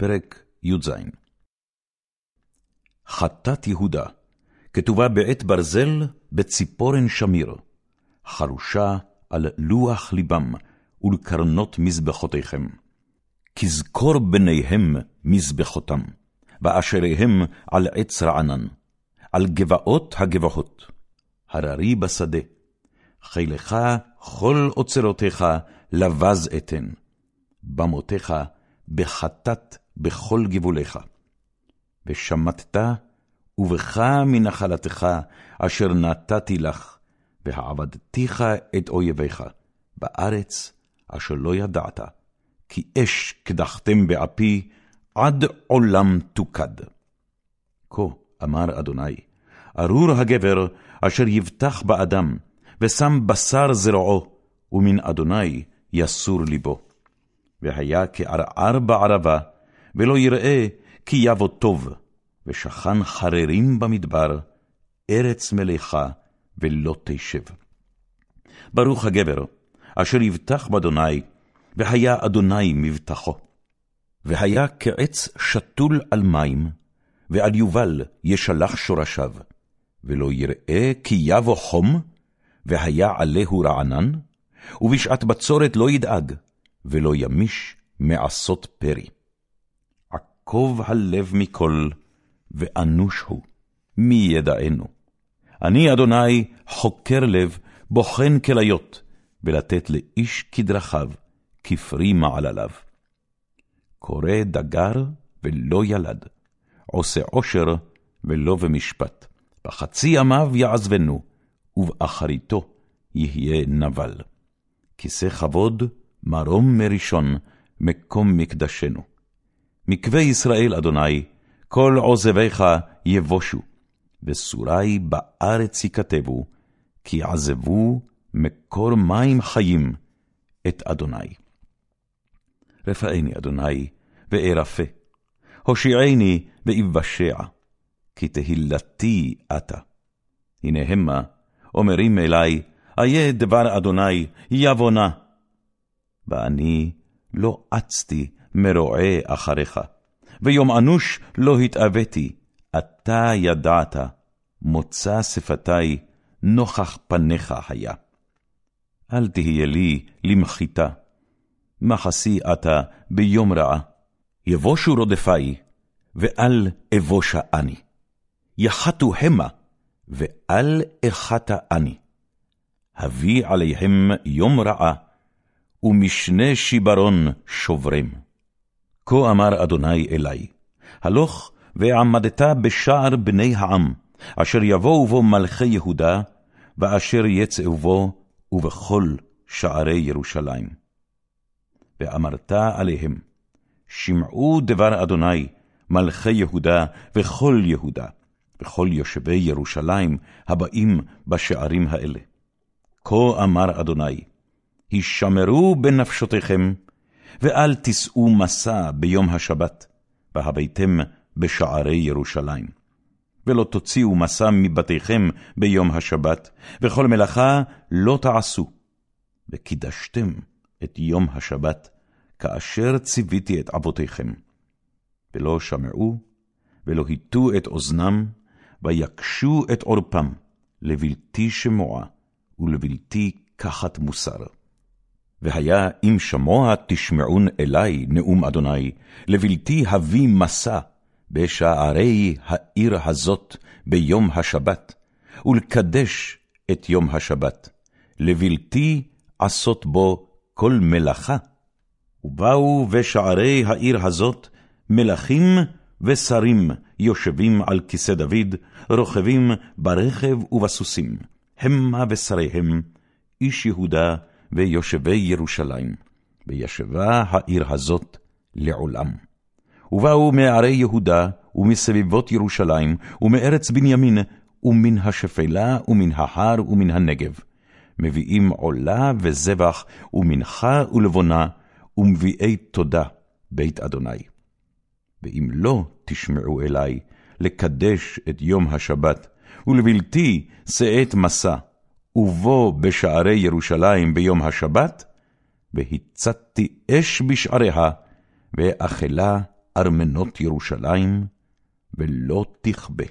פרק י"ז חטאת יהודה, כתובה בעט ברזל בציפורן שמיר, חרושה על לוח ליבם ולקרנות מזבחותיכם. כזכור בניהם מזבחותם, ואשריהם על עץ רענן, על גבעות הגבעות, הררי בשדה, חילך כל אוצרותיך לבז אתן, במותיך בחטאת בכל גבוליך. ושמטת, ובך מנחלתך, אשר נתתי לך, והעבדתיך את אויביך, בארץ אשר לא ידעת, כי אש קדחתם באפי, עד עולם תוקד. כה אמר אדוני, ארור הגבר אשר יבטח באדם, ושם בשר זרועו, ומן אדוני יסור ליבו. והיה כערער בערבה, ולא יראה כי יבוא טוב, ושכן חררים במדבר, ארץ מלאכה, ולא תשב. ברוך הגבר, אשר יבטח באדוני, והיה אדוני מבטחו. והיה כעץ שתול על מים, ועל יובל ישלח שורשיו, ולא יראה כי יבוא חום, והיה עליהו רענן, ובשעת בצורת לא ידאג, ולא ימיש מעשות פרי. עקוב הלב מכל, ואנוש הוא, מי ידענו? אני, אדוני, חוקר לב, בוחן כליות, ולתת לאיש כדרכיו, כפרי מעלליו. קורא דגר ולא ילד, עושה עושר ולא במשפט. בחצי ימיו יעזבנו, ובאחריתו יהיה נבל. כיסא כבוד, מרום מראשון, מקום מקדשנו. מקווה ישראל, אדוני, כל עוזביך יבושו, וסורי בארץ יכתבו, כי עזבו מקור מים חיים את אדוני. רפאני, אדוני, וארפה, הושיעני ואבשע, כי תהילתי אתה. הנה המה, אומרים אלי, איה דבר אדוני, יבונה. ואני לא אצתי מרועה אחריך, ויום אנוש לא התאוויתי, אתה ידעת, מוצא שפתי, נוכח פניך היה. אל תהיה לי למחיתה, מחסי אתה ביום רעה, יבושו רודפי, ואל אבושה אני. יחתו המה, ואל אחתה אני. הביא עליהם יום רעה, ומשנה שיברון שוברם. כה אמר אדוני אלי, הלוך ועמדת בשער בני העם, אשר יבואו בו מלכי יהודה, ואשר יצאו בו, ובכל שערי ירושלים. ואמרת עליהם, שמעו דבר אדוני, מלכי יהודה וכל יהודה, וכל יושבי ירושלים הבאים בשערים האלה. כה אמר אדוני, הישמרו בנפשותיכם, ואל תישאו מסע ביום השבת, והביתם בשערי ירושלים. ולא תוציאו מסע מבתיכם ביום השבת, וכל מלאכה לא תעשו. וקידשתם את יום השבת, כאשר ציוויתי את אבותיכם. ולא שמעו, ולא הטו את אוזנם, ויקשו את עורפם, לבלתי שמוע, ולבלתי קחת מוסר. והיה אם שמוע תשמעון אלי נאום אדוני, לבלתי הביא מסע בשערי העיר הזאת ביום השבת, ולקדש את יום השבת, לבלתי עשות בו כל מלאכה. ובאו בשערי העיר הזאת מלכים ושרים יושבים על כיסא דוד, רוכבים ברכב ובסוסים, המה ושריהם, איש יהודה ויושבי ירושלים, וישבה העיר הזאת לעולם. ובאו מערי יהודה, ומסביבות ירושלים, ומארץ בנימין, ומן השפלה, ומן ההר, ומן הנגב. מביאים עולה וזבח, ומנחה ולבונה, ומביאי תודה, בית אדוני. ואם לא תשמעו אלי, לקדש את יום השבת, ולבלתי שאת מסע, ובו בשערי ירושלים ביום השבת, והצתתי אש בשעריה, ואכלה ארמנות ירושלים, ולא תכבה.